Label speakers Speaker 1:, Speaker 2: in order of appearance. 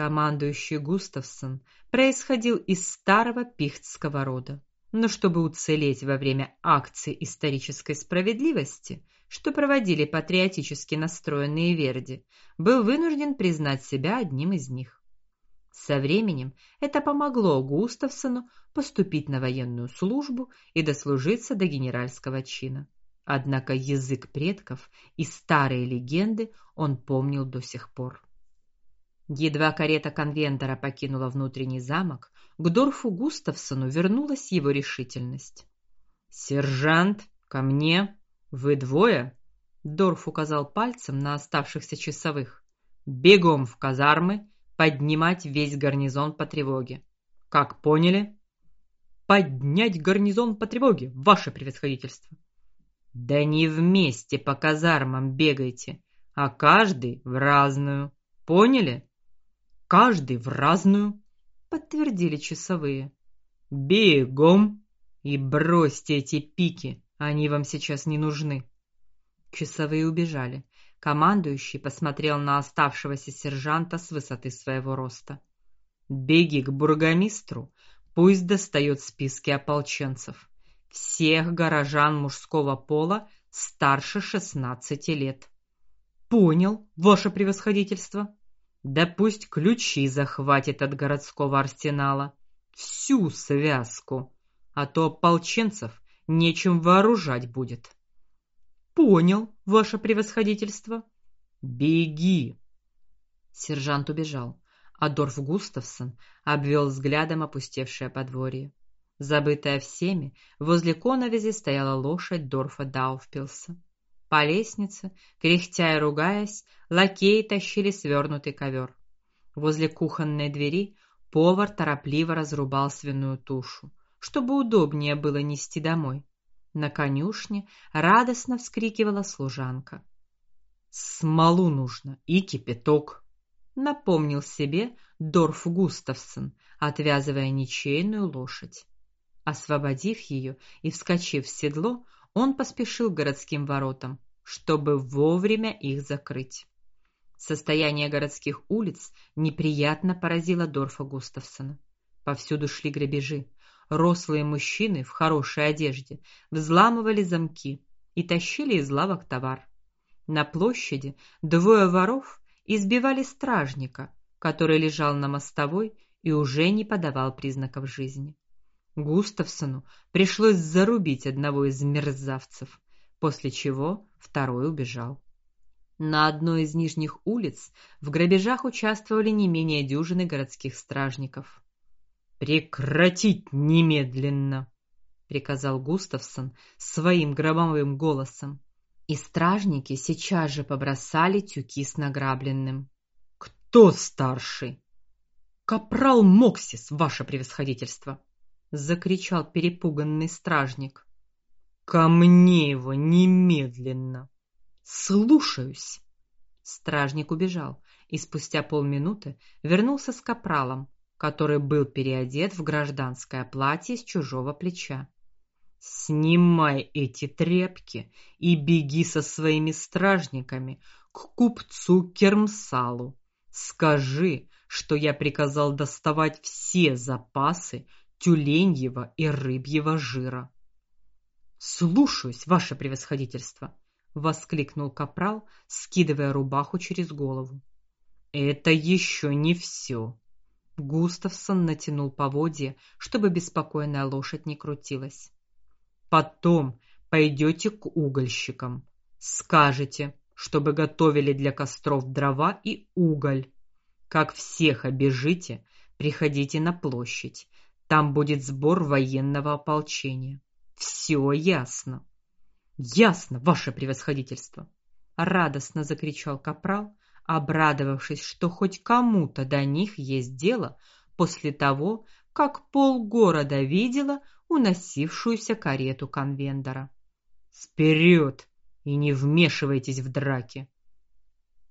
Speaker 1: Командующий Густавсон происходил из старого пихтского рода, но чтобы уцелеть во время акции исторической справедливости, что проводили патриотически настроенные верди, был вынужден признать себя одним из них. Со временем это помогло Густавсону поступить на военную службу и дослужиться до генеральского чина. Однако язык предков и старые легенды он помнил до сих пор. Едва карета конвентора покинула внутренний замок, к Дорфу Густавсону вернулась его решительность. "Сержант, ко мне. Вы двое?" Дорф указал пальцем на оставшихся часовых. "Бегом в казармы, поднимать весь гарнизон по тревоге. Как поняли?" "Поднять гарнизон по тревоге, ваше превосходительство." "Да не вместе по казармам бегайте, а каждый в разную. Поняли?" Каждый в разную, подтвердили часовые. Бегом и бросьте эти пики, они вам сейчас не нужны. Часовые убежали. Командующий посмотрел на оставшегося сержанта с высоты своего роста. Беги к бургомистру, пусть достает списки ополченцев. Всех горожан мужского пола старше шестнадцати лет. Понял, ваше превосходительство. Да пусть ключи захватит от городского арсенала, всю связку, а то ополченцев нечем вооружать будет. Понял, ваше превосходительство. Беги. Сержант убежал. Адольф Густавсон обвел взглядом опустевшее подворье. Забытая всеми, возле коновизи стояла лошадь Дорфа Дауфпилса. По лестнице, кряхтя и ругаясь, лакеи тащили свернутый ковер. Возле кухонной двери повар торопливо разрубал свиную тушу, чтобы удобнее было нести домой. На конюшне радостно вскрикивала служанка. Смолу нужно и кипяток, напомнил себе Дорф Густавсон, отвязывая ничейную лошадь. Освободив ее и вскочив в седло, он поспешил к городским воротам, чтобы вовремя их закрыть. Состояние городских улиц неприятно поразило Дорфа Густавсона. Повсюду шли грабежи. Рослые мужчины в хорошей одежде взламывали замки и тащили из лавок товар. На площади двое воров избивали стражника, который лежал на мостовой и уже не подавал признаков жизни. Густавсону пришлось зарубить одного из мерзавцев, после чего второй убежал. На одной из нижних улиц в грабежах участвовали не менее дюжины городских стражников. Прекратить немедленно, приказал Густавсон своим громовым голосом. И стражники сейчас же побросали тюки с награбленным. Кто старший? Капрал Моксис, ваше превосходительство закричал перепуганный стражник. Ко мне его немедленно. Слушаюсь. Стражник убежал и спустя полминуты вернулся с капралом, который был переодет в гражданское платье с чужого плеча. Снимай эти тряпки и беги со своими стражниками к купцу Кермсалу. Скажи, что я приказал доставать все запасы тюленьего и рыбьего жира. Слушаюсь, ваше превосходительство, воскликнул капрал, скидывая рубаху через голову. Это еще не все. Густавсон натянул поводья, чтобы беспокойная лошадь не крутилась. Потом пойдете к угольщикам, скажете, чтобы готовили для костров дрова и уголь. Как всех обежите, приходите на площадь там будет сбор военного ополчения. Все ясно. Ясно, ваше превосходительство, радостно закричал капрал, обрадовавшись, что хоть кому-то до них есть дело после того, как полгорода видела уносившуюся карету конвендора. Вперед и не вмешивайтесь в драки.